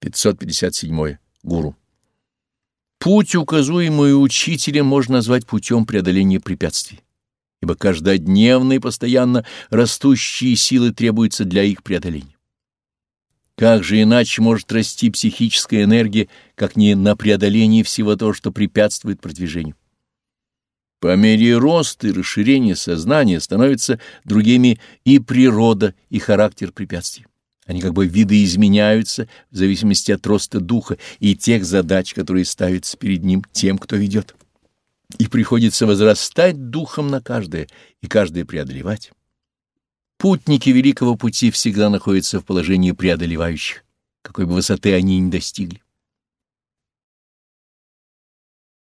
557. Гуру. Путь, указуемый учителем, можно назвать путем преодоления препятствий, ибо каждодневно и постоянно растущие силы требуются для их преодоления. Как же иначе может расти психическая энергия, как не на преодолении всего того, что препятствует продвижению? По мере роста и расширения сознания становятся другими и природа, и характер препятствий. Они как бы видоизменяются в зависимости от роста духа и тех задач, которые ставятся перед ним тем, кто ведет. И приходится возрастать духом на каждое, и каждое преодолевать. Путники великого пути всегда находятся в положении преодолевающих, какой бы высоты они ни достигли.